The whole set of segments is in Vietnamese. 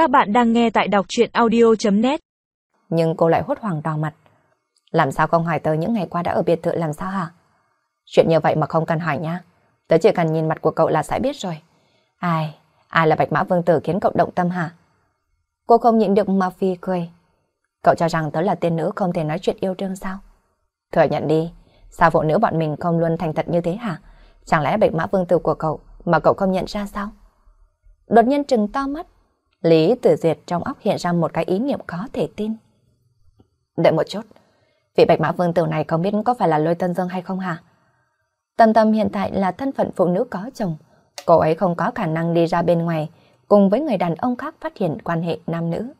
Các bạn đang nghe tại đọc truyện audio.net Nhưng cô lại hốt hoảng đỏ mặt. Làm sao không hỏi tớ những ngày qua đã ở biệt thự làm sao hả? Chuyện như vậy mà không cần hỏi nha. Tớ chỉ cần nhìn mặt của cậu là sẽ biết rồi. Ai, ai là bạch mã vương tử khiến cậu động tâm hả? Cô không nhịn được mà phi cười. Cậu cho rằng tớ là tiên nữ không thể nói chuyện yêu đương sao? Thừa nhận đi, sao phụ nữ bọn mình không luôn thành thật như thế hả? Chẳng lẽ bạch mã vương tử của cậu mà cậu không nhận ra sao? Đột nhiên trừng to mắt, Lý Tử Diệt trong óc hiện ra một cái ý niệm có thể tin. Đợi một chút, vị bạch mã vương tử này không biết có phải là lôi tân dương hay không hả? Tâm Tâm hiện tại là thân phận phụ nữ có chồng, cô ấy không có khả năng đi ra bên ngoài cùng với người đàn ông khác phát hiện quan hệ nam nữ.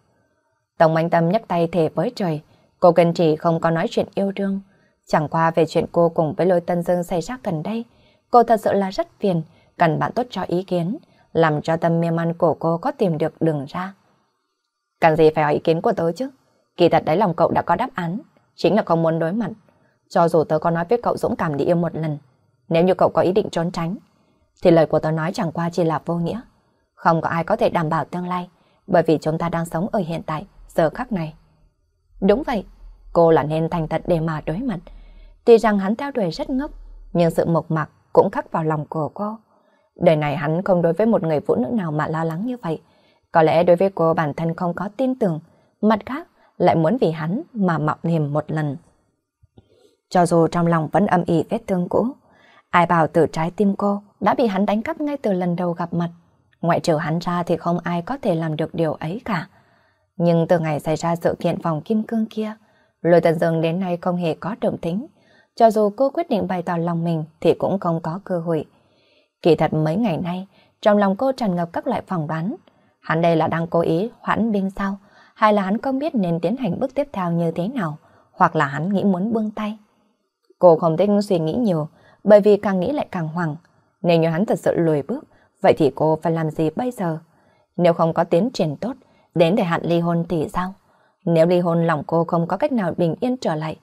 Tổng Anh Tâm nhấc tay thề với trời, cô kiên trì không có nói chuyện yêu đương. Chẳng qua về chuyện cô cùng với lôi tân dương xảy ra gần đây, cô thật sự là rất phiền, cần bạn tốt cho ý kiến, làm cho tâm mê man của cô có tìm được đường ra. Cần gì phải hỏi ý kiến của tớ chứ? Kỳ thật đấy lòng cậu đã có đáp án, chính là không muốn đối mặt. Cho dù tớ có nói với cậu dũng cảm đi yêu một lần, nếu như cậu có ý định trốn tránh, thì lời của tớ nói chẳng qua chỉ là vô nghĩa. Không có ai có thể đảm bảo tương lai, bởi vì chúng ta đang sống ở hiện tại, giờ khắc này. Đúng vậy, cô là nên thành thật để mà đối mặt. Tuy rằng hắn theo đuổi rất ngốc, nhưng sự mộc mạc cũng khắc vào lòng của cô. Đời này hắn không đối với một người phụ nữ nào mà lo lắng như vậy. Có lẽ đối với cô bản thân không có tin tưởng, mặt khác lại muốn vì hắn mà mạo hiểm một lần. Cho dù trong lòng vẫn âm ỉ vết thương cũ, ai bảo từ trái tim cô đã bị hắn đánh cắp ngay từ lần đầu gặp mặt. Ngoại trừ hắn ra thì không ai có thể làm được điều ấy cả. Nhưng từ ngày xảy ra sự kiện phòng kim cương kia, Lôi Tần Dương đến nay không hề có động tính. Cho dù cô quyết định bày tỏ lòng mình thì cũng không có cơ hội. Kỳ thật mấy ngày nay, trong lòng cô tràn ngập các loại phỏng đoán. Hắn đây là đang cố ý hoãn binh sao? Hay là hắn không biết nên tiến hành bước tiếp theo như thế nào? Hoặc là hắn nghĩ muốn buông tay? Cô không thích suy nghĩ nhiều, bởi vì càng nghĩ lại càng hoảng. Nếu như hắn thật sự lùi bước, vậy thì cô phải làm gì bây giờ? Nếu không có tiến triển tốt, đến thời hạn ly hôn thì sao? Nếu ly hôn lòng cô không có cách nào bình yên trở lại.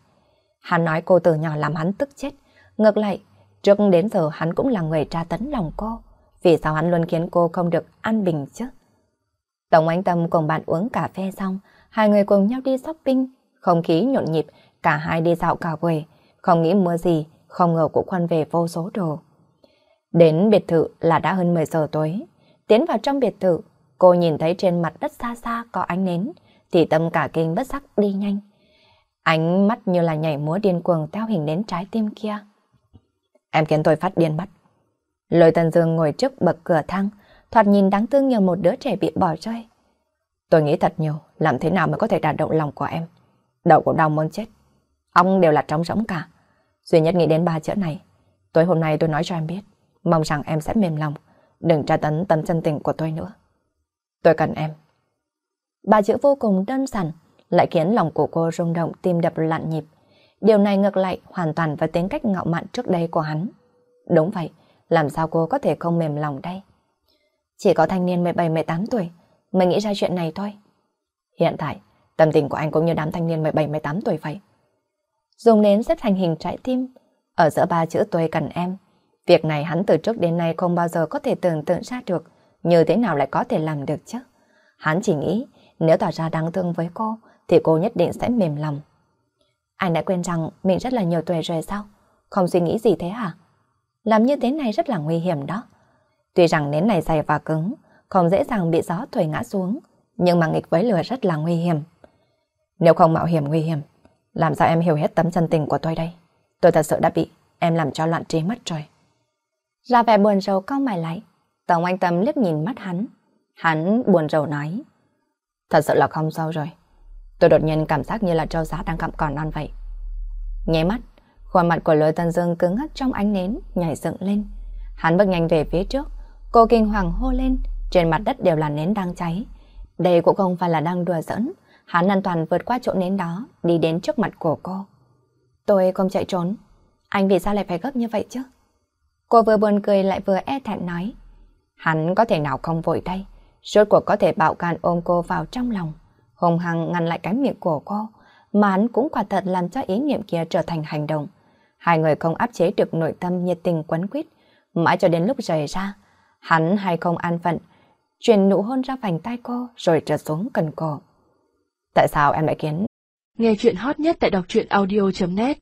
Hắn nói cô từ nhỏ làm hắn tức chết. Ngược lại, Trước đến giờ hắn cũng là người tra tấn lòng cô. Vì sao hắn luôn khiến cô không được an bình chứ? Tổng Anh Tâm cùng bạn uống cà phê xong, hai người cùng nhau đi shopping, không khí nhộn nhịp, cả hai đi dạo cả quầy. không nghĩ mua gì, không ngờ cũng khoan về vô số đồ. Đến biệt thự là đã hơn 10 giờ tối. Tiến vào trong biệt thự, cô nhìn thấy trên mặt đất xa xa có ánh nến, thì tâm cả kinh bất sắc đi nhanh. Ánh mắt như là nhảy múa điên cuồng theo hình đến trái tim kia. Em khiến tôi phát điên mất. Lôi Tần Dương ngồi trước bậc cửa thang, thoạt nhìn đáng thương như một đứa trẻ bị bỏ rơi. Tôi nghĩ thật nhiều, làm thế nào mới có thể đạt động lòng của em. Đầu cũng đau muốn chết. Ông đều là trống rỗng cả. Duy nhất nghĩ đến ba chữ này. Tối hôm nay tôi nói cho em biết, mong rằng em sẽ mềm lòng, đừng tra tấn tâm chân tình của tôi nữa. Tôi cần em. Ba chữ vô cùng đơn giản, lại khiến lòng của cô rung động tim đập lặn nhịp. Điều này ngược lại hoàn toàn với tính cách ngạo mạn trước đây của hắn. Đúng vậy, làm sao cô có thể không mềm lòng đây? Chỉ có thanh niên 17-18 tuổi mới nghĩ ra chuyện này thôi. Hiện tại, tâm tình của anh cũng như đám thanh niên 17-18 tuổi vậy. Dùng nến xếp thành hình trái tim, ở giữa ba chữ tôi cần em. Việc này hắn từ trước đến nay không bao giờ có thể tưởng tượng ra được, như thế nào lại có thể làm được chứ? Hắn chỉ nghĩ, nếu tỏ ra đáng thương với cô, thì cô nhất định sẽ mềm lòng. Anh đã quên rằng mình rất là nhiều tuổi rồi sao? Không suy nghĩ gì thế hả? Làm như thế này rất là nguy hiểm đó. Tuy rằng nến này dày và cứng, không dễ dàng bị gió thổi ngã xuống, nhưng mà nghịch với lửa rất là nguy hiểm. Nếu không mạo hiểm nguy hiểm, làm sao em hiểu hết tấm chân tình của tôi đây? Tôi thật sự đã bị em làm cho loạn trí mất rồi. Ra vẻ buồn rầu cau mày lại, Tổng Anh Tâm liếc nhìn mắt hắn. Hắn buồn rầu nói. Thật sự là không sao rồi. Tôi đột nhiên cảm giác như là trâu giá đang cặm cỏ non vậy. Nháy mắt, khuôn mặt của lôi tân dương cứng ngắc trong ánh nến, nhảy dựng lên. Hắn bước nhanh về phía trước, cô kinh hoàng hô lên, trên mặt đất đều là nến đang cháy. Đây cũng không phải là đang đùa giỡn, hắn an toàn vượt qua chỗ nến đó, đi đến trước mặt của cô. Tôi không chạy trốn, anh vì sao lại phải gấp như vậy chứ? Cô vừa buồn cười lại vừa e thẹn nói. Hắn có thể nào không vội đây, rốt cuộc có thể bạo can ôm cô vào trong lòng hùng hăng ngăn lại cái miệng của cô, mà hắn cũng quả thật làm cho ý niệm kia trở thành hành động. Hai người không áp chế được nội tâm nhiệt tình quấn quýt, mãi cho đến lúc rời ra, hắn hay không an phận, truyền nụ hôn ra vành tay cô rồi trượt xuống cần cổ. Tại sao em lại kiến Nghe chuyện hot nhất tại đọc truyện audio.net